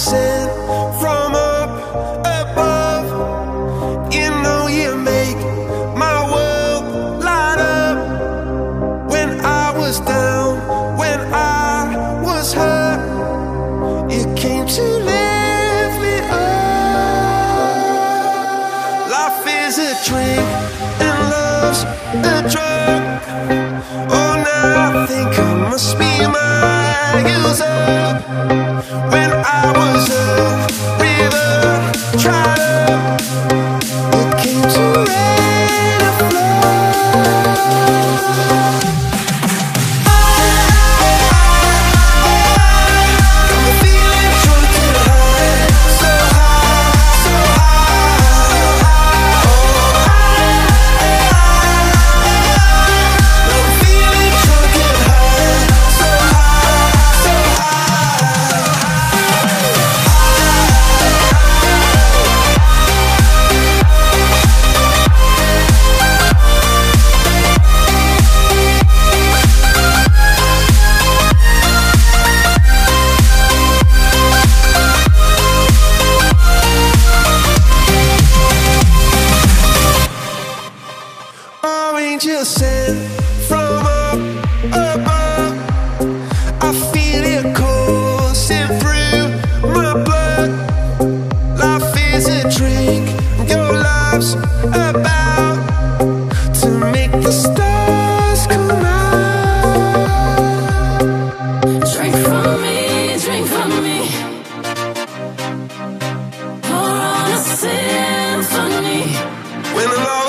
sent from up above. You know you make my world light up. When I was down, when I was hurt, you came to lift me up. Life is a drink and love's a drug. Oh, now I think. money. When the